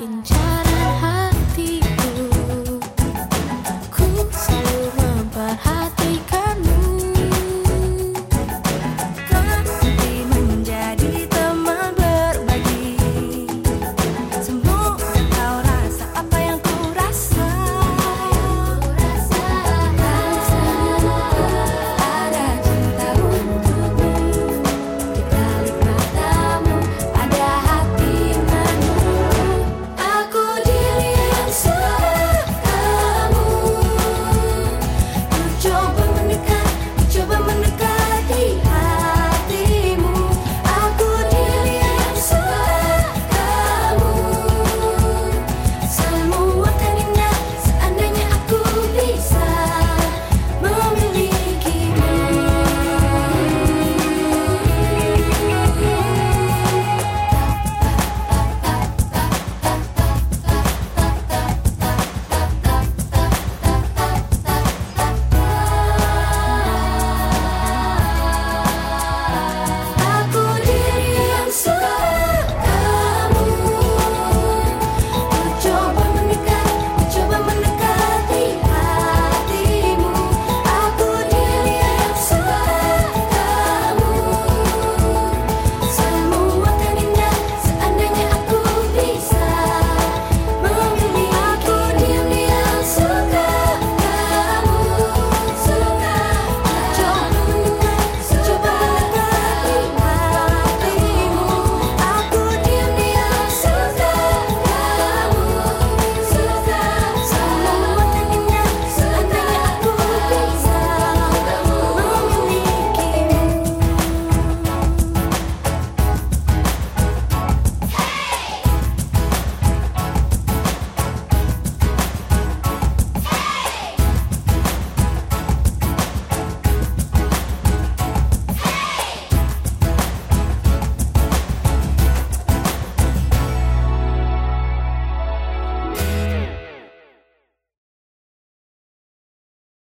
in